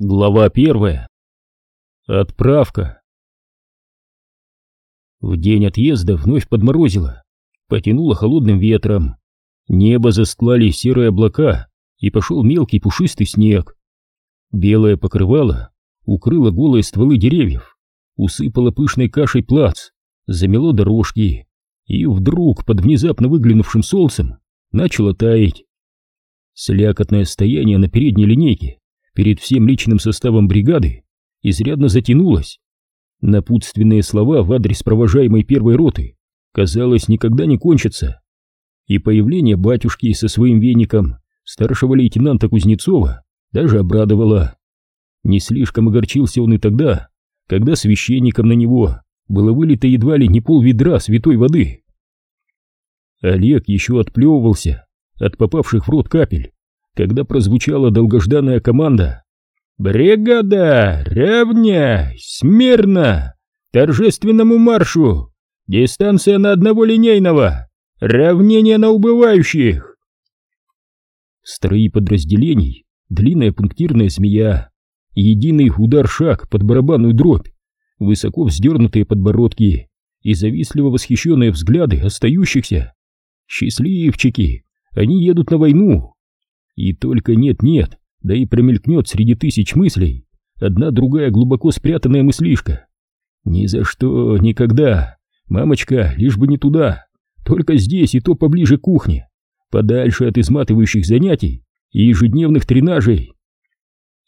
Глава первая. Отправка. В день отъезда вновь подморозило, потянуло холодным ветром. Небо застлали серые облака, и пошел мелкий пушистый снег. Белое покрывало укрыло голые стволы деревьев, усыпало пышной кашей плац, замело дорожки, и вдруг под внезапно выглянувшим солнцем начало таять. Слякотное стояние на передней линейке перед всем личным составом бригады изрядно затянулась. Напутственные слова в адрес провожаемой первой роты, казалось, никогда не кончатся. И появление батюшки со своим веником старшего лейтенанта Кузнецова даже обрадовало. Не слишком огорчился он и тогда, когда священником на него было вылито едва ли не пол ведра святой воды. Олег еще отплевывался от попавших в рот капель, когда прозвучала долгожданная команда «Бригада! Равняй! Смирно! Торжественному маршу! Дистанция на одного линейного! Равнение на убывающих!» Строи подразделений, длинная пунктирная змея, единый удар-шаг под барабанную дробь, высоко вздернутые подбородки и завистливо восхищенные взгляды остающихся. Счастливчики! Они едут на войну! И только нет-нет, да и промелькнет среди тысяч мыслей. Одна другая глубоко спрятанная мыслишка. Ни за что, никогда, мамочка, лишь бы не туда, только здесь и то поближе к кухне, подальше от изматывающих занятий и ежедневных тренажей.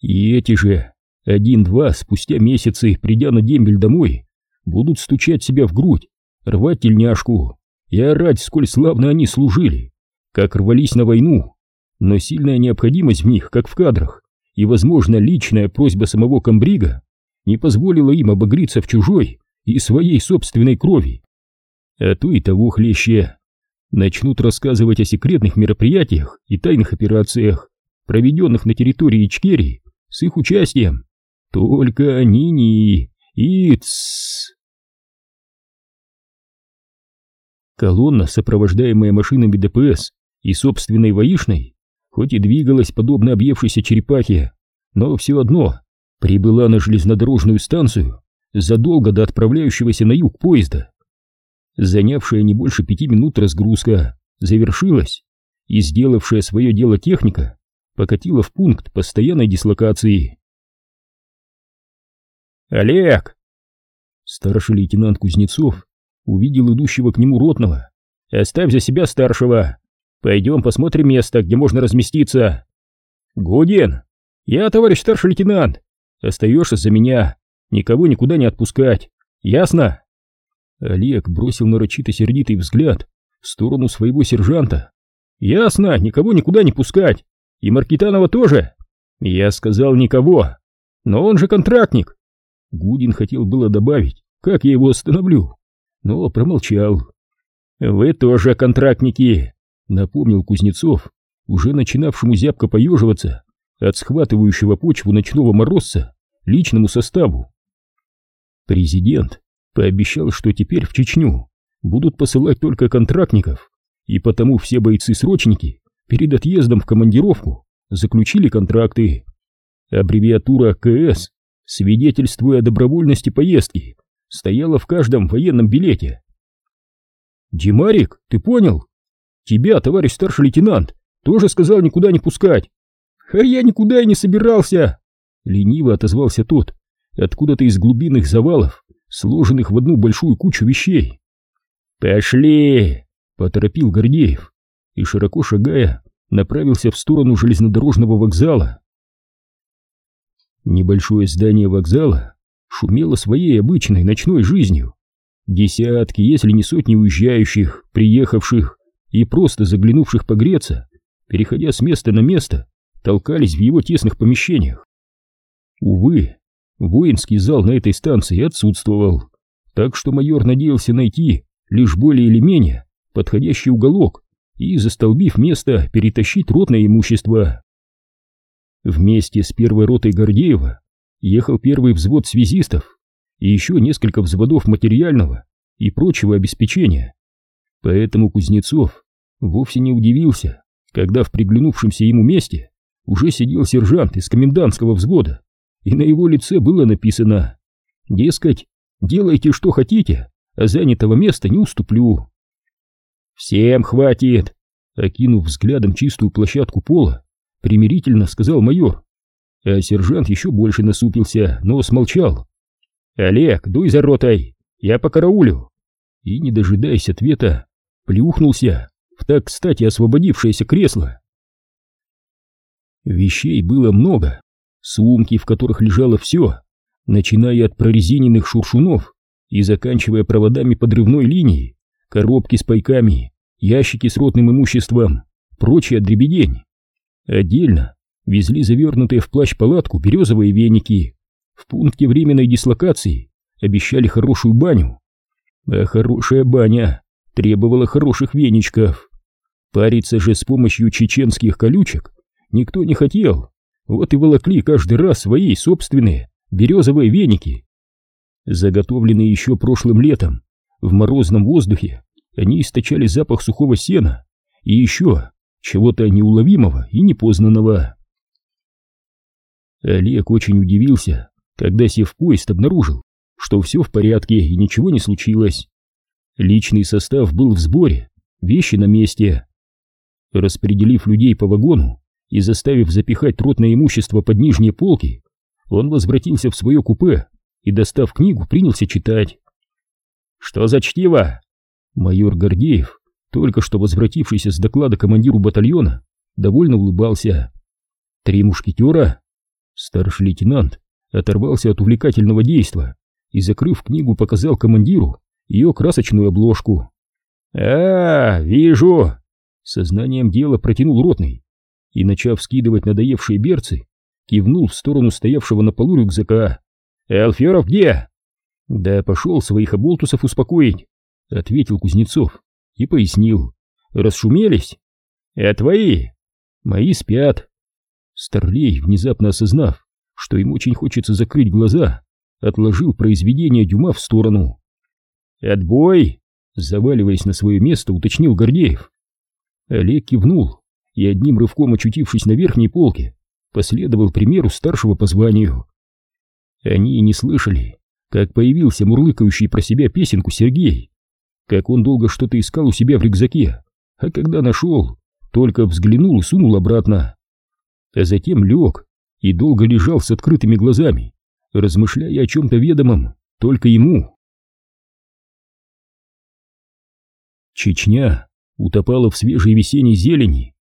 И эти же один-два спустя месяцы, придя на дембель домой, будут стучать себя в грудь, рвать тельняшку и орать, сколь славно они служили, как рвались на войну, но сильная необходимость в них, как в кадрах, и, возможно, личная просьба самого комбрига не позволила им обогреться в чужой и своей собственной крови. А то и того хлеще. Начнут рассказывать о секретных мероприятиях и тайных операциях, проведенных на территории Ичкерии с их участием. Только ни-ни и тссс. Колонна, сопровождаемая машинами ДПС и собственной воишной, хоть и двигалась подобно объевшейся черепахе, но все одно прибыла на железнодорожную станцию задолго до отправляющегося на юг поезда. Занявшая не больше пяти минут разгрузка завершилась, и сделавшая свое дело техника покатила в пункт постоянной дислокации. «Олег!» Старший лейтенант Кузнецов увидел идущего к нему ротного. «Оставь за себя старшего! Пойдем посмотрим место, где можно разместиться. Гудин, я товарищ старший лейтенант. Остаешься за меня. Никого никуда не отпускать. Ясно? Олег бросил нарочито сердитый взгляд в сторону своего сержанта. Ясно, никого никуда не пускать. И Маркитанова тоже. Я сказал никого. Но он же контрактник. Гудин хотел было добавить, как я его остановлю, но промолчал. Вы тоже контрактники, напомнил Кузнецов, уже начинавшему зябко поеживаться от схватывающего почву ночного морозца личному составу. Президент пообещал, что теперь в Чечню будут посылать только контрактников, и потому все бойцы-срочники перед отъездом в командировку заключили контракты. Аббревиатура КС, свидетельствуя о добровольности поездки, стояла в каждом военном билете. «Димарик, ты понял?» Тебя, товарищ старший лейтенант, тоже сказал никуда не пускать. А я никуда и не собирался. Лениво отозвался тот, откуда-то из глубинных завалов, сложенных в одну большую кучу вещей. Пошли, поторопил Гордеев и, широко шагая, направился в сторону железнодорожного вокзала. Небольшое здание вокзала шумело своей обычной ночной жизнью. Десятки, если не сотни уезжающих, приехавших, и просто заглянувших погреться, переходя с места на место, толкались в его тесных помещениях. Увы, воинский зал на этой станции отсутствовал, так что майор надеялся найти лишь более или менее подходящий уголок и, застолбив место, перетащить ротное имущество. Вместе с первой ротой Гордеева ехал первый взвод связистов и еще несколько взводов материального и прочего обеспечения. Поэтому Кузнецов вовсе не удивился, когда в приглянувшемся ему месте уже сидел сержант из комендантского взвода и на его лице было написано «Дескать, делайте что хотите, а занятого места не уступлю». «Всем хватит!» Окинув взглядом чистую площадку пола, примирительно сказал майор. А сержант еще больше насупился, но смолчал. «Олег, дуй за ротой, я по караулю!» И, не дожидаясь ответа, плюхнулся в так кстати освободившееся кресло. Вещей было много, сумки, в которых лежало все, начиная от прорезиненных шуршунов и заканчивая проводами подрывной линии, коробки с пайками, ящики с ротным имуществом, прочая дребедень. Отдельно везли завернутые в плащ-палатку березовые веники. В пункте временной дислокации обещали хорошую баню. А хорошая баня требовала хороших веничков. Париться же с помощью чеченских колючек никто не хотел. Вот и волокли каждый раз свои собственные березовые веники. Заготовленные еще прошлым летом, в морозном воздухе, они источали запах сухого сена и еще чего-то неуловимого и непознанного. Олег очень удивился, когда, сев в поезд, обнаружил, что все в порядке и ничего не случилось. Личный состав был в сборе, вещи на месте. Распределив людей по вагону и заставив запихать ротное имущество под нижние полки, он возвратился в свое купе и, достав книгу, принялся читать. «Что за чтиво?» Майор Гордеев, только что возвратившийся с доклада командиру батальона, довольно улыбался. «Три мушкетера?» Старший лейтенант оторвался от увлекательного действа и, закрыв книгу, показал командиру ее красочную обложку. «А, вижу!» Сознанием дела протянул ротный и, начав скидывать надоевшие берцы, кивнул в сторону стоявшего на полу рюкзака. «Элферов где?» «Да пошел своих оболтусов успокоить», — ответил Кузнецов и пояснил. «Расшумелись?» «А твои?» «Мои спят». Старлей, внезапно осознав, что им очень хочется закрыть глаза, отложил произведение Дюма в сторону. «Отбой!» — заваливаясь на свое место, уточнил Гордеев. Олег кивнул и, одним рывком очутившись на верхней полке, последовал примеру старшего по званию. Они не слышали, как появился мурлыкающий про себя песенку Сергей, как он долго что-то искал у себя в рюкзаке, а когда нашел, только взглянул и сунул обратно. А затем лег и долго лежал с открытыми глазами, размышляя о чем-то ведомом только ему. Чечня утопала в свежей весенней зелени.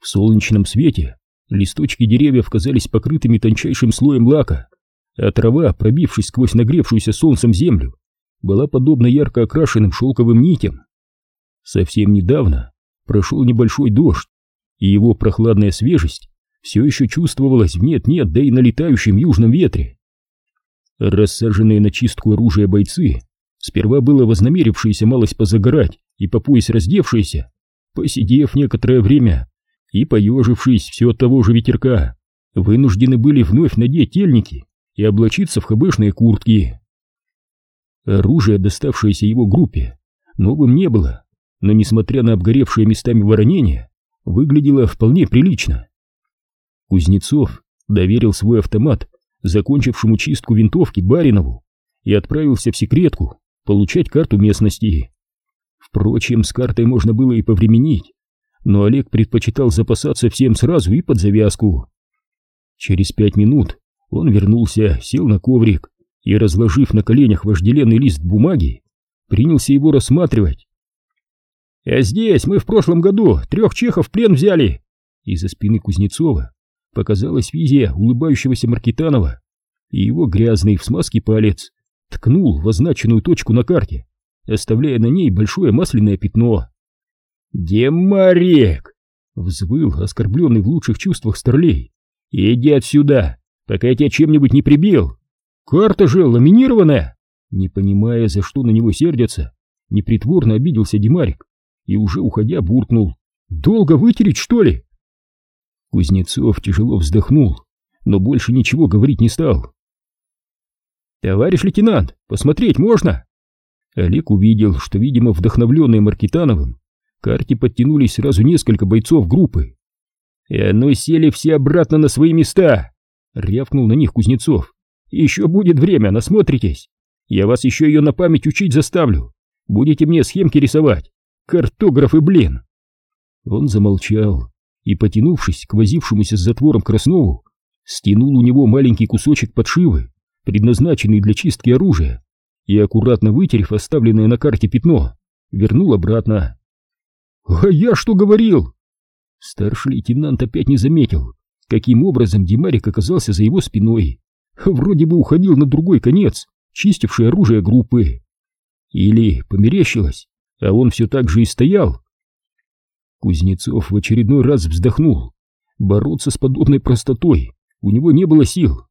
В солнечном свете листочки деревьев казались покрытыми тончайшим слоем лака, а трава, пробившись сквозь нагревшуюся солнцем землю, была подобна ярко окрашенным шелковым нитям. Совсем недавно прошел небольшой дождь, и его прохладная свежесть все еще чувствовалась в нет-нет, да и на летающем южном ветре. Рассаженные на чистку оружия бойцы, сперва было вознамерившиеся малость позагорать и по пояс раздевшиеся, посидев некоторое время и поежившись все от того же ветерка, вынуждены были вновь надеть тельники и облачиться в хбшные куртки. Оружие, доставшееся его группе, новым не было, но, несмотря на обгоревшие местами воронения, выглядело вполне прилично. Кузнецов доверил свой автомат закончившему чистку винтовки Баринову и отправился в секретку получать карту местности. Впрочем, с картой можно было и повременить, но Олег предпочитал запасаться всем сразу и под завязку. Через пять минут он вернулся, сел на коврик и, разложив на коленях вожделенный лист бумаги, принялся его рассматривать. «А здесь мы в прошлом году трех чехов в плен взяли!» Из-за спины Кузнецова показалась визия улыбающегося Маркитанова, и его грязный в смазке палец ткнул в означенную точку на карте, оставляя на ней большое масляное пятно. «Демарек!» — взвыл оскорбленный в лучших чувствах Старлей. «Иди отсюда, пока я тебя чем-нибудь не прибил! Карта же ламинированная!» Не понимая, за что на него сердятся, непритворно обиделся Димарик и уже уходя буркнул. «Долго вытереть, что ли?» Кузнецов тяжело вздохнул, но больше ничего говорить не стал. «Товарищ лейтенант, посмотреть можно?» Олег увидел, что, видимо, вдохновленные Маркитановым, к подтянулись сразу несколько бойцов группы. «И оно сели все обратно на свои места!» рявкнул на них Кузнецов. «Еще будет время, насмотритесь! Я вас еще ее на память учить заставлю! Будете мне схемки рисовать! Картографы, блин!» Он замолчал и, потянувшись к возившемуся с затвором Краснову, стянул у него маленький кусочек подшивы, предназначенный для чистки оружия, и, аккуратно вытерев оставленное на карте пятно, вернул обратно. «А я что говорил?» Старший лейтенант опять не заметил, каким образом Димарик оказался за его спиной. Вроде бы уходил на другой конец, чистивший оружие группы. Или померещилось, а он все так же и стоял. Кузнецов в очередной раз вздохнул. Бороться с подобной простотой у него не было сил.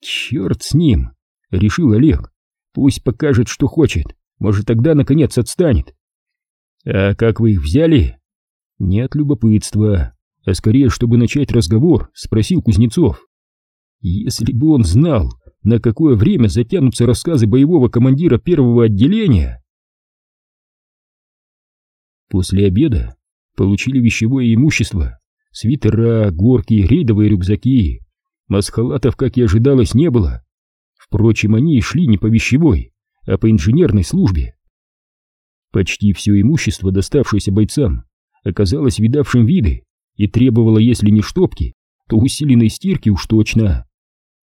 «Черт с ним!» — решил Олег. «Пусть покажет, что хочет, может, тогда, наконец, отстанет». «А как вы их взяли?» «Не от любопытства, а скорее, чтобы начать разговор», — спросил Кузнецов. «Если бы он знал, на какое время затянутся рассказы боевого командира первого отделения...» После обеда получили вещевое имущество, свитера, горки, рейдовые рюкзаки. Масхалатов, как и ожидалось, не было. Впрочем, они шли не по вещевой, а по инженерной службе. Почти все имущество, доставшееся бойцам, оказалось видавшим виды и требовало, если не штопки, то усиленной стирки уж точно.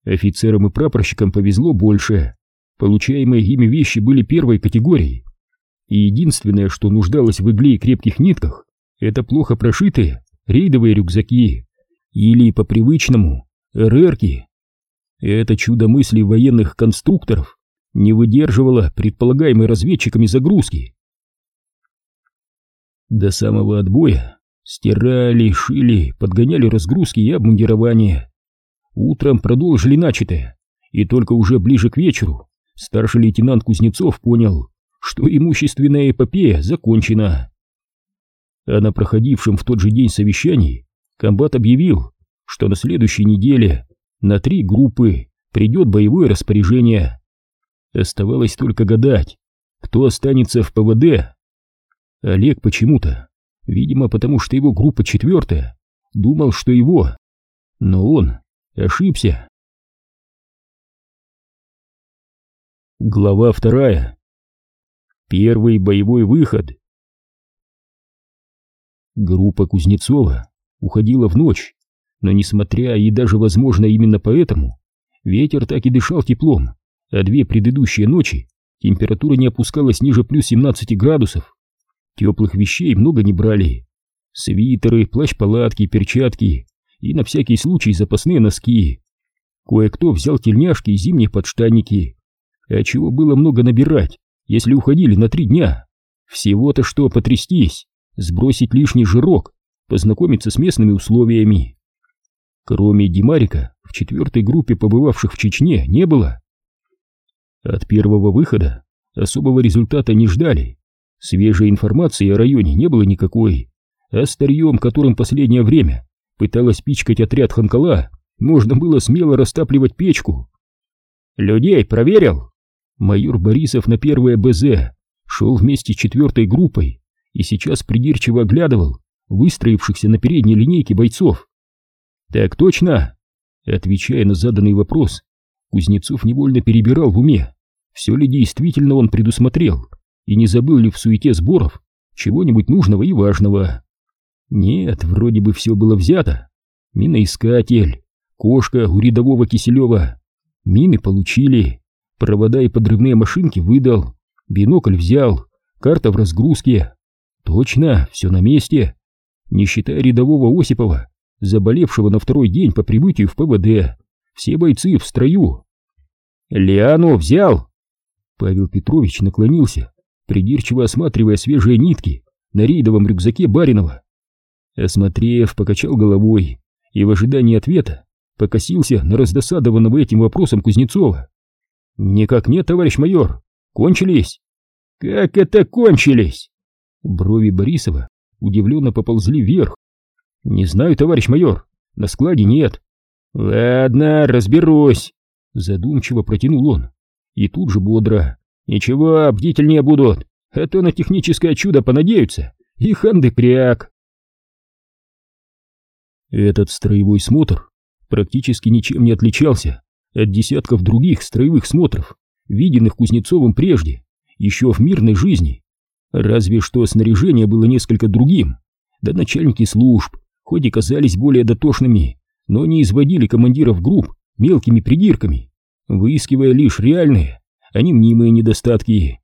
Офицерам и прапорщикам повезло больше. Получаемые ими вещи были первой категории. И единственное, что нуждалось в игле и крепких нитках, это плохо прошитые рейдовые рюкзаки или по-привычному РРки. Это чудо мыслей военных конструкторов не выдерживало предполагаемой разведчиками загрузки. До самого отбоя стирали, шили, подгоняли разгрузки и обмундирование. Утром продолжили начатое, и только уже ближе к вечеру старший лейтенант Кузнецов понял, что имущественная эпопея закончена. А на проходившем в тот же день совещании комбат объявил, что на следующей неделе на три группы придет боевое распоряжение. Оставалось только гадать, кто останется в ПВД. Олег почему-то, видимо потому что его группа четвертая, думал, что его, но он ошибся. Глава вторая. Первый боевой выход. Группа Кузнецова уходила в ночь, но несмотря и даже, возможно, именно поэтому, ветер так и дышал теплом, а две предыдущие ночи температура не опускалась ниже плюс 17 градусов. Теплых вещей много не брали. Свитеры, плащ-палатки, перчатки и на всякий случай запасные носки. Кое-кто взял тельняшки и зимние подштанники. А чего было много набирать, если уходили на три дня? Всего-то что потрястись сбросить лишний жирок, познакомиться с местными условиями. Кроме Димарика, в четвертой группе побывавших в Чечне не было. От первого выхода особого результата не ждали. Свежей информации о районе не было никакой, а старьем, которым последнее время пыталась пичкать отряд Ханкала, можно было смело растапливать печку. «Людей проверил?» Майор Борисов на первое БЗ шел вместе с четвертой группой, и сейчас придирчиво оглядывал выстроившихся на передней линейке бойцов. «Так точно!» Отвечая на заданный вопрос, Кузнецов невольно перебирал в уме, все ли действительно он предусмотрел, и не забыл ли в суете сборов чего-нибудь нужного и важного. Нет, вроде бы все было взято. Миноискатель, кошка у рядового Киселева. Мины получили, провода и подрывные машинки выдал, бинокль взял, карта в разгрузке, Точно, все на месте. Не считая рядового Осипова, заболевшего на второй день по прибытию в ПВД. Все бойцы в строю. «Лиану взял!» Павел Петрович наклонился, придирчиво осматривая свежие нитки на рейдовом рюкзаке Баринова. Осмотрев, покачал головой и в ожидании ответа покосился на раздосадованного этим вопросом Кузнецова. «Никак нет, товарищ майор, кончились!» «Как это кончились?» Брови Борисова удивленно поползли вверх. «Не знаю, товарищ майор, на складе нет». «Ладно, разберусь», — задумчиво протянул он. И тут же бодро. «Ничего, бдительнее будут, а то на техническое чудо понадеются, и ханды кряк». Этот строевой смотр практически ничем не отличался от десятков других строевых смотров, виденных Кузнецовым прежде, еще в мирной жизни. Разве что снаряжение было несколько другим, да начальники служб, хоть и казались более дотошными, но не изводили командиров групп мелкими придирками, выискивая лишь реальные, а не мнимые недостатки.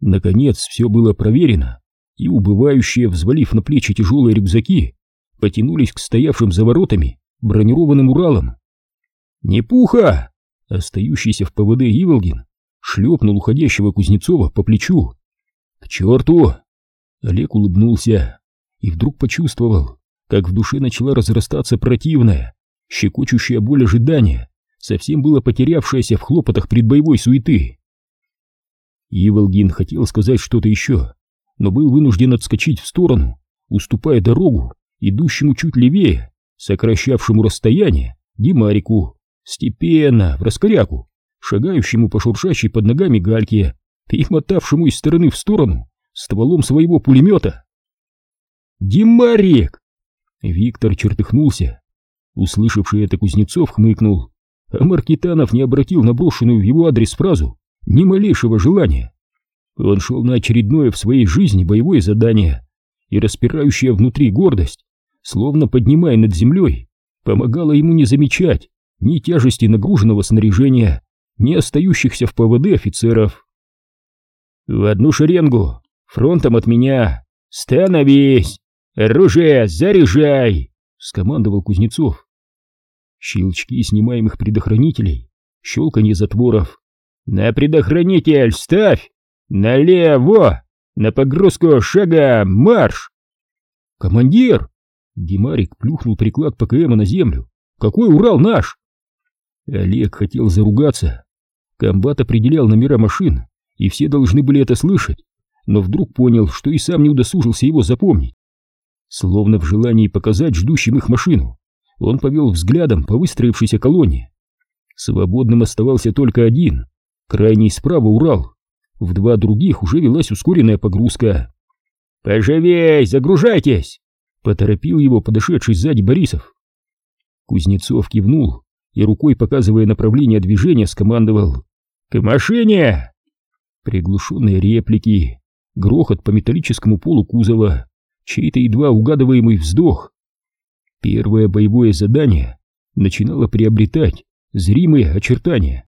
Наконец все было проверено, и убывающие, взвалив на плечи тяжелые рюкзаки, потянулись к стоявшим за воротами бронированным Уралам. «Не пуха!» Остающийся в ПВД Иволгин шлепнул уходящего Кузнецова по плечу. «К черту!» Олег улыбнулся и вдруг почувствовал, как в душе начала разрастаться противная, щекочущая боль ожидания, совсем было потерявшаяся в хлопотах предбоевой суеты. Иволгин хотел сказать что-то еще, но был вынужден отскочить в сторону, уступая дорогу идущему чуть левее, сокращавшему расстояние, Димарику, степенно, в раскоряку, шагающему по шуршащей под ногами гальке и мотавшему из стороны в сторону стволом своего пулемета. «Димарик!» Виктор чертыхнулся. Услышавший это Кузнецов хмыкнул, а Маркитанов не обратил на брошенную в его адрес фразу ни малейшего желания. Он шел на очередное в своей жизни боевое задание, и распирающая внутри гордость, словно поднимая над землей, помогала ему не замечать ни тяжести нагруженного снаряжения, ни остающихся в ПВД офицеров. «В одну шеренгу, фронтом от меня, становись! Оружие заряжай!» — скомандовал Кузнецов. Щелчки снимаемых предохранителей, щелканье затворов. «На предохранитель ставь! Налево! На погрузку шага марш!» «Командир!» Димарик плюхнул приклад ПКМа на землю. «Какой Урал наш?» Олег хотел заругаться. Комбат определял номера машин, и все должны были это слышать, но вдруг понял, что и сам не удосужился его запомнить. Словно в желании показать ждущим их машину, он повел взглядом по выстроившейся колонне. Свободным оставался только один, крайний справа Урал. В два других уже велась ускоренная погрузка. «Поживей, загружайтесь!» — поторопил его подошедший сзади Борисов. Кузнецов кивнул и рукой, показывая направление движения, скомандовал «К машине!» Приглушенные реплики, грохот по металлическому полу кузова, чей-то едва угадываемый вздох. Первое боевое задание начинало приобретать зримые очертания.